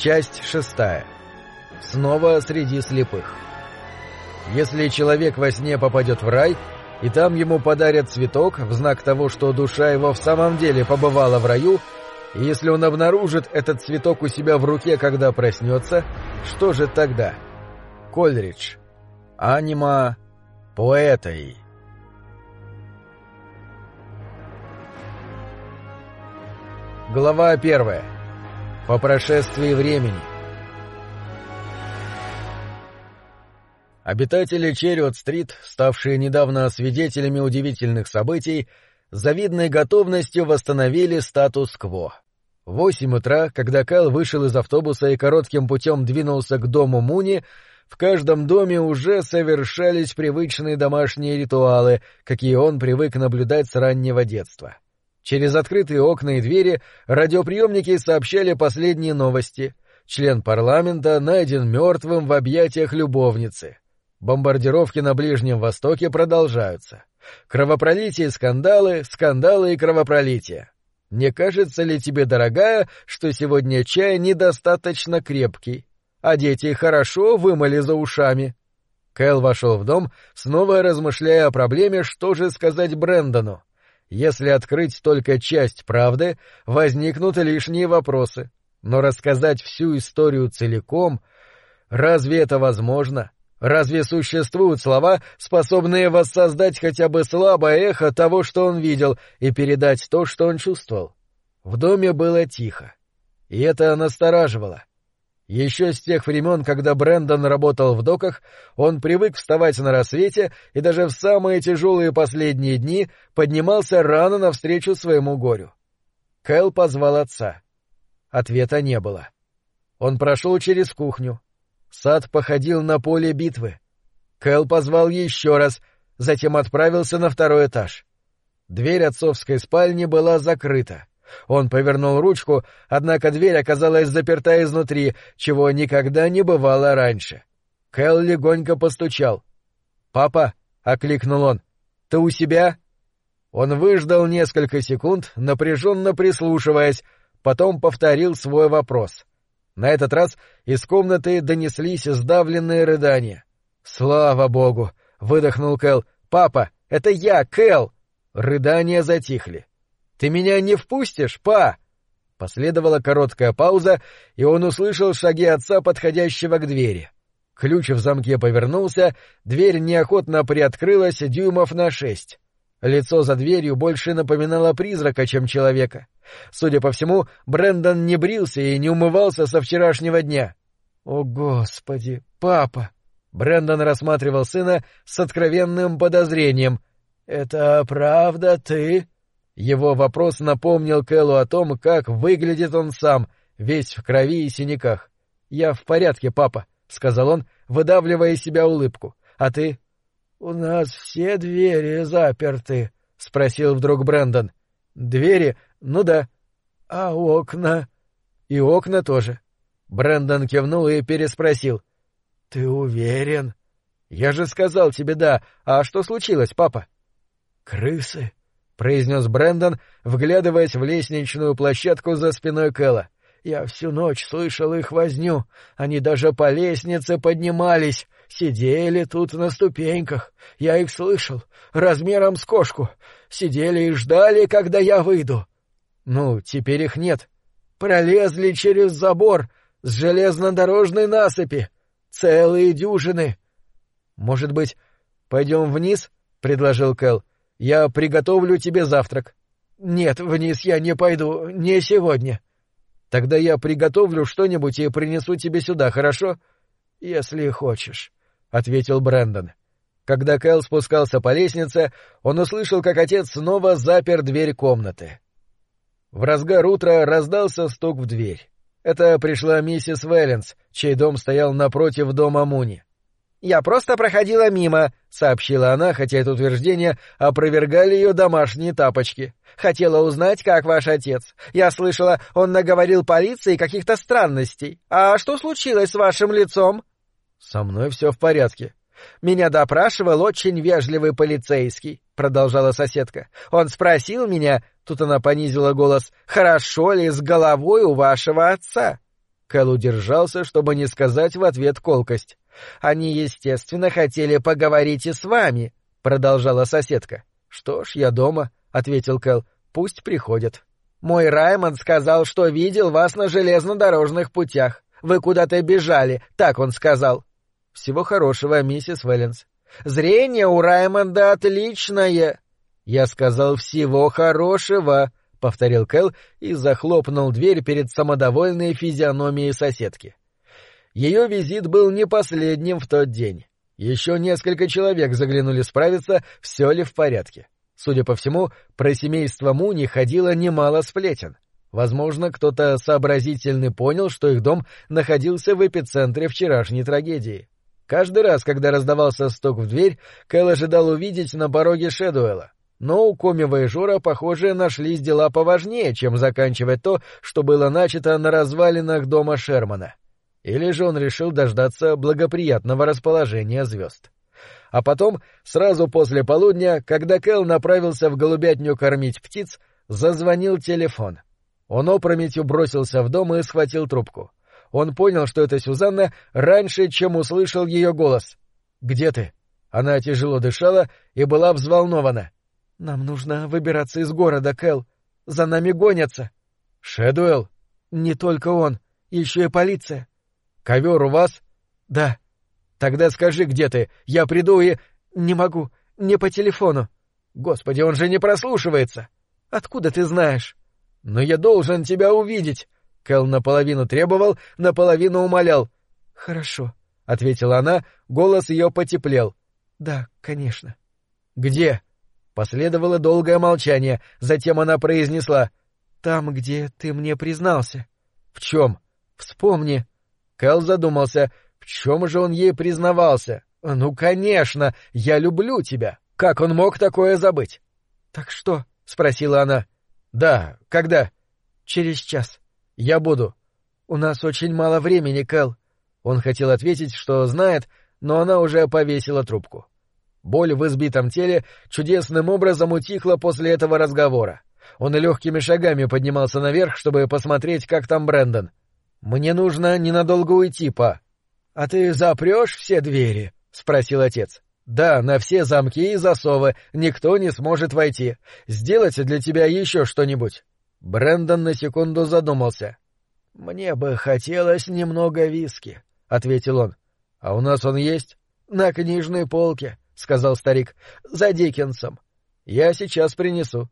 Часть шестая. Снова среди слепых. Если человек во сне попадет в рай, и там ему подарят цветок в знак того, что душа его в самом деле побывала в раю, и если он обнаружит этот цветок у себя в руке, когда проснется, что же тогда? Кольридж. Анима поэтой. Глава первая. По прошествии времени. Обитатели Черриот-стрит, ставшие недавно свидетелями удивительных событий, с завидной готовностью восстановили статус-кво. В восемь утра, когда Кайл вышел из автобуса и коротким путем двинулся к дому Муни, в каждом доме уже совершались привычные домашние ритуалы, какие он привык наблюдать с раннего детства. Через открытые окна и двери радиоприемники сообщали последние новости. Член парламента найден мертвым в объятиях любовницы. Бомбардировки на Ближнем Востоке продолжаются. Кровопролитие скандалы, скандалы и кровопролитие. Не кажется ли тебе, дорогая, что сегодня чай недостаточно крепкий, а дети хорошо вымыли за ушами? Кэл вошел в дом, снова размышляя о проблеме, что же сказать Брэндону. Если открыть только часть правды, возникнут лишние вопросы. Но рассказать всю историю целиком... Разве это возможно? Разве существуют слова, способные воссоздать хотя бы слабое эхо того, что он видел, и передать то, что он чувствовал? В доме было тихо. И это настораживало. Еще с тех времен, когда Брэндон работал в доках, он привык вставать на рассвете и даже в самые тяжелые последние дни поднимался рано навстречу своему горю. Кэл позвал отца. Ответа не было. Он прошел через кухню, Сад походил на поле битвы. Кэл позвал еще раз, затем отправился на второй этаж. Дверь отцовской спальни была закрыта. Он повернул ручку, однако дверь оказалась заперта изнутри, чего никогда не бывало раньше. Кэл легонько постучал. «Папа!» — окликнул он. «Ты у себя?» Он выждал несколько секунд, напряженно прислушиваясь, потом повторил свой вопрос. На этот раз из комнаты донеслись сдавленные рыдания. «Слава богу!» — выдохнул Кэл. «Папа, это я, Кэл!» Рыдания затихли. «Ты меня не впустишь, па?» Последовала короткая пауза, и он услышал шаги отца, подходящего к двери. Ключ в замке повернулся, дверь неохотно приоткрылась дюймов на шесть. Лицо за дверью больше напоминало призрака, чем человека. Судя по всему, Брэндон не брился и не умывался со вчерашнего дня. «О, Господи! Папа!» Брэндон рассматривал сына с откровенным подозрением. «Это правда ты?» Его вопрос напомнил Кэллу о том, как выглядит он сам, весь в крови и синяках. «Я в порядке, папа», — сказал он, выдавливая из себя улыбку. «А ты?» «У нас все двери заперты», — спросил вдруг Брэндон. «Двери? Ну да. А окна?» «И окна тоже». Брэндон кивнул и переспросил. «Ты уверен?» «Я же сказал тебе да. А что случилось, папа?» «Крысы», — произнес Брэндон, вглядываясь в лестничную площадку за спиной Кэлла. «Я всю ночь слышал их возню. Они даже по лестнице поднимались. Сидели тут на ступеньках. Я их слышал. Размером с кошку. Сидели и ждали, когда я выйду. Ну, теперь их нет. Пролезли через забор с железнодорожной насыпи. Целые дюжины. Может быть, пойдем вниз? — предложил Кэл. — Я приготовлю тебе завтрак. — Нет, вниз я не пойду, не сегодня. — Тогда я приготовлю что-нибудь и принесу тебе сюда, хорошо? — Если хочешь. — ответил Брэндон. Когда Кэл спускался по лестнице, он услышал, как отец снова запер дверь комнаты. В разгар утра раздался стук в дверь. Это пришла миссис Велленс, чей дом стоял напротив дома Муни. «Я просто проходила мимо», — сообщила она, хотя это утверждение опровергали ее домашние тапочки. «Хотела узнать, как ваш отец. Я слышала, он наговорил полиции каких-то странностей. А что случилось с вашим лицом?» «Со мной все в порядке». «Меня допрашивал очень вежливый полицейский», — продолжала соседка. «Он спросил меня...» — тут она понизила голос. «Хорошо ли с головой у вашего отца?» Кэл удержался, чтобы не сказать в ответ колкость. «Они, естественно, хотели поговорить и с вами», — продолжала соседка. «Что ж, я дома», — ответил Кэл. «Пусть приходят». «Мой Раймонд сказал, что видел вас на железнодорожных путях. Вы куда-то бежали, так он сказал». «Всего хорошего, миссис Веллинс». «Зрение у Раймонда отличное». «Я сказал всего хорошего», — повторил Кэл и захлопнул дверь перед самодовольной физиономией соседки. Ее визит был не последним в тот день. Еще несколько человек заглянули справиться, все ли в порядке. Судя по всему, про семейство Муни ходило немало сплетен. Возможно, кто-то сообразительный понял, что их дом находился в эпицентре вчерашней трагедии. Каждый раз, когда раздавался стук в дверь, Кэл ожидал увидеть на пороге Шэдуэла. Но у Комева и Жора, похоже, нашлись дела поважнее, чем заканчивать то, что было начато на развалинах дома Шермана. Или же он решил дождаться благоприятного расположения звезд. А потом, сразу после полудня, когда Кэл направился в голубятню кормить птиц, зазвонил телефон. Он опрометью бросился в дом и схватил трубку. Он понял, что это Сюзанна, раньше, чем услышал ее голос. «Где ты?» Она тяжело дышала и была взволнована. «Нам нужно выбираться из города, Кэл. За нами гонятся». «Шэдуэлл?» «Не только он. Еще и полиция». «Ковер у вас?» «Да». Тогда скажи, где ты, я приду и... Не могу, не по телефону. Господи, он же не прослушивается. Откуда ты знаешь? Но я должен тебя увидеть. Кэл наполовину требовал, наполовину умолял. Хорошо, — ответила она, голос ее потеплел. Да, конечно. Где? Последовало долгое молчание, затем она произнесла. Там, где ты мне признался. В чем? Вспомни. Кэл задумался, в чем же он ей признавался? Ну, конечно, я люблю тебя. Как он мог такое забыть? Так что? спросила она. Да, когда? Через час. Я буду. У нас очень мало времени, Кэл. Он хотел ответить, что знает, но она уже повесила трубку. Боль в избитом теле чудесным образом утихла после этого разговора. Он легкими шагами поднимался наверх, чтобы посмотреть, как там Брэндон. «Мне нужно ненадолго уйти, па», — А ты запрешь все двери? — спросил отец. — Да, на все замки и засовы, никто не сможет войти. Сделать для тебя еще что-нибудь? Брэндон на секунду задумался. — Мне бы хотелось немного виски, — ответил он. — А у нас он есть? — На книжной полке, — сказал старик, — за Диккенсом. — Я сейчас принесу.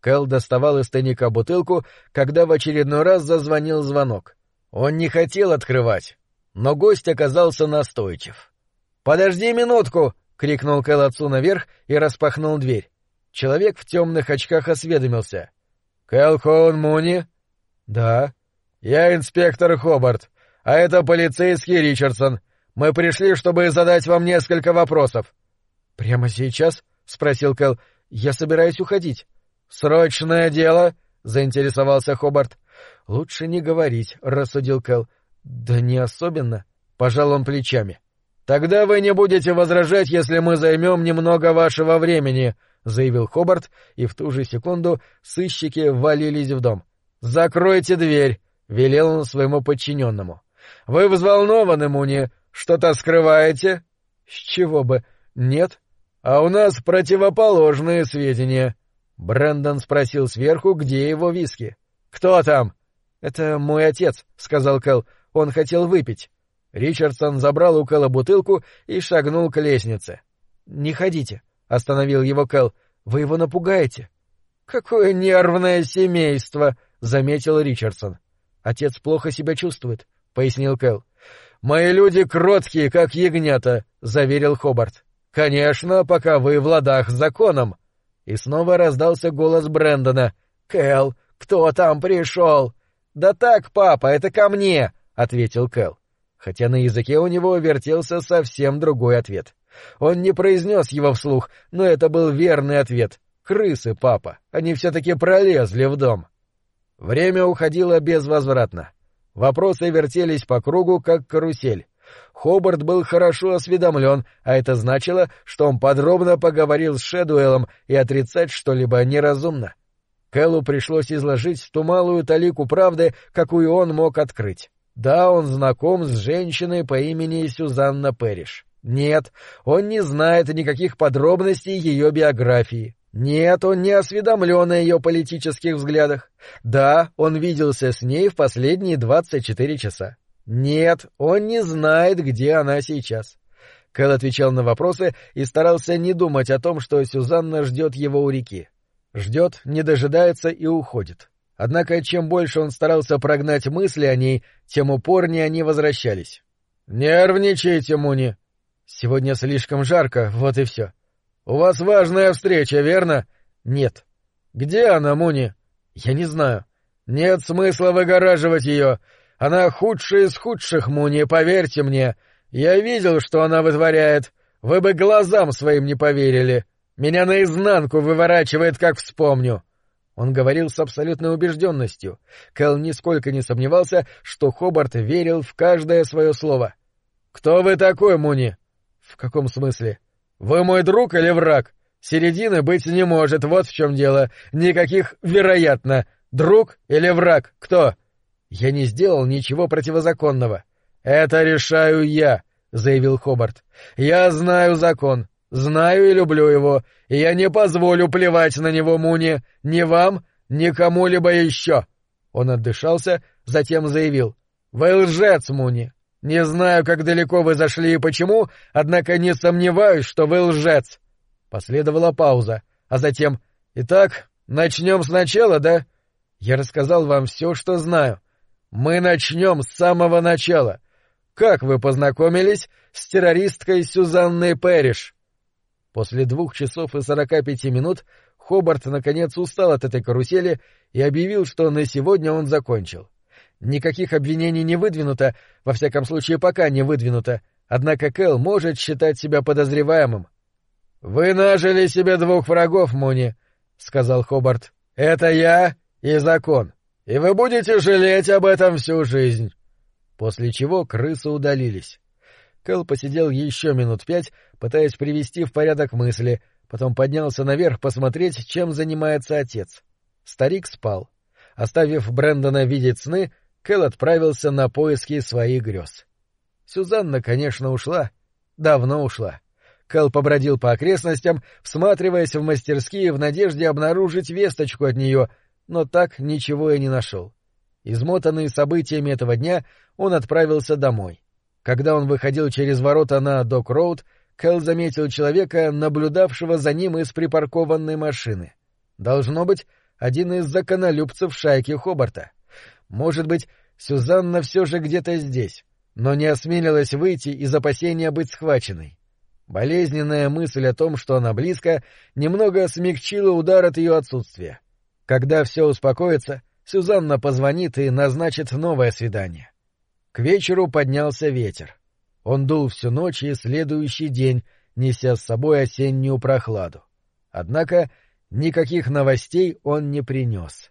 Кэл доставал из тайника бутылку, когда в очередной раз зазвонил звонок. Он не хотел открывать, но гость оказался настойчив. «Подожди минутку!» — крикнул Кэл отцу наверх и распахнул дверь. Человек в темных очках осведомился. «Кэл Хоун Муни?» «Да». «Я инспектор Хобарт, а это полицейский Ричардсон. Мы пришли, чтобы задать вам несколько вопросов». «Прямо сейчас?» — спросил Кэл. «Я собираюсь уходить». «Срочное дело?» — заинтересовался Хобарт. «Лучше не говорить», — рассудил Кэл. Да не особенно, пожал он плечами. Тогда вы не будете возражать, если мы займем немного вашего времени, заявил Хобарт, и в ту же секунду сыщики ввалились в дом. Закройте дверь, велел он своему подчиненному. Вы взволнованы, Муни, что-то скрываете? С чего бы? Нет. А у нас противоположные сведения. Брэндон спросил сверху, где его виски. Кто там? Это мой отец, сказал Кэл. Он хотел выпить. Ричардсон забрал у Кэлла бутылку и шагнул к лестнице. — Не ходите, — остановил его Кэл. — Вы его напугаете. — Какое нервное семейство, — заметил Ричардсон. — Отец плохо себя чувствует, — пояснил Кэл. — Мои люди кроткие, как ягнята, — заверил Хобарт. — Конечно, пока вы в ладах с законом. И снова раздался голос Брэндона. — Кэл, кто там пришел? — Да так, папа, это ко мне, ответил Кэл. Хотя на языке у него вертелся совсем другой ответ. Он не произнес его вслух, но это был верный ответ. Крысы, папа, они все-таки пролезли в дом. Время уходило безвозвратно. Вопросы вертелись по кругу, как карусель. Хобарт был хорошо осведомлен, а это значило, что он подробно поговорил с Шэдуэлом и отрицать что-либо неразумно. Кэллу пришлось изложить ту малую талику правды, какую он мог открыть. Да, он знаком с женщиной по имени Сюзанна Перриш. Нет, он не знает никаких подробностей ее биографии. Нет, он не осведомлен о ее политических взглядах. Да, он виделся с ней в последние двадцать четыре часа. Нет, он не знает, где она сейчас. Кэл отвечал на вопросы и старался не думать о том, что Сюзанна ждет его у реки. Ждет, не дожидается и уходит. Однако чем больше он старался прогнать мысли о ней, тем упорнее они возвращались. «Нервничайте, Муни!» «Сегодня слишком жарко, вот и все». «У вас важная встреча, верно?» «Нет». «Где она, Муни?» «Я не знаю». «Нет смысла выгораживать ее. Она худшая из худших, Муни, поверьте мне. Я видел, что она вытворяет. Вы бы глазам своим не поверили. Меня наизнанку выворачивает, как вспомню. Он говорил с абсолютной убежденностью. Кэл нисколько не сомневался, что Хобарт верил в каждое свое слово. «Кто вы такой, Муни?» «В каком смысле?» «Вы мой друг или враг? Середины быть не может, вот в чем дело. Никаких «вероятно». Друг или враг? Кто?» «Я не сделал ничего противозаконного». «Это решаю я», — заявил Хобарт. «Я знаю закон. Знаю и люблю его, и я не позволю плевать на него, Муни, ни вам, ни кому-либо еще. Он отдышался, затем заявил. — Вы лжец, Муни. Не знаю, как далеко вы зашли и почему, однако не сомневаюсь, что вы лжец. Последовала пауза, а затем... — Итак, начнем сначала, да? Я рассказал вам все, что знаю. Мы начнем с самого начала. Как вы познакомились с террористкой Сюзанной Перриш? — После двух часов и сорока пяти минут Хобарт наконец устал от этой карусели и объявил, что на сегодня он закончил. Никаких обвинений не выдвинуто, во всяком случае пока не выдвинуто, однако Кэл может считать себя подозреваемым. — Вы нажили себе двух врагов, Муни, — сказал Хобарт. — Это я и закон, и вы будете жалеть об этом всю жизнь. После чего крысы удалились. Кэл посидел еще минут пять, пытаясь привести в порядок мысли, потом поднялся наверх посмотреть, чем занимается отец. Старик спал. Оставив Брэндона видеть сны, Кэл отправился на поиски своих грез. Сюзанна, конечно, ушла. Давно ушла. Кэл побродил по окрестностям, всматриваясь в мастерские в надежде обнаружить весточку от нее, но так ничего и не нашел. Измотанный событиями этого дня, он отправился домой. Когда он выходил через ворота на Док-Роуд, Кэл заметил человека, наблюдавшего за ним из припаркованной машины. Должно быть, один из законолюбцев шайки Хобарта. Может быть, Сюзанна все же где-то здесь, но не осмелилась выйти из опасения быть схваченной. Болезненная мысль о том, что она близко, немного смягчила удар от ее отсутствия. Когда все успокоится, Сюзанна позвонит и назначит новое свидание. К вечеру поднялся ветер. Он дул всю ночь и следующий день, неся с собой осеннюю прохладу. Однако никаких новостей он не принес.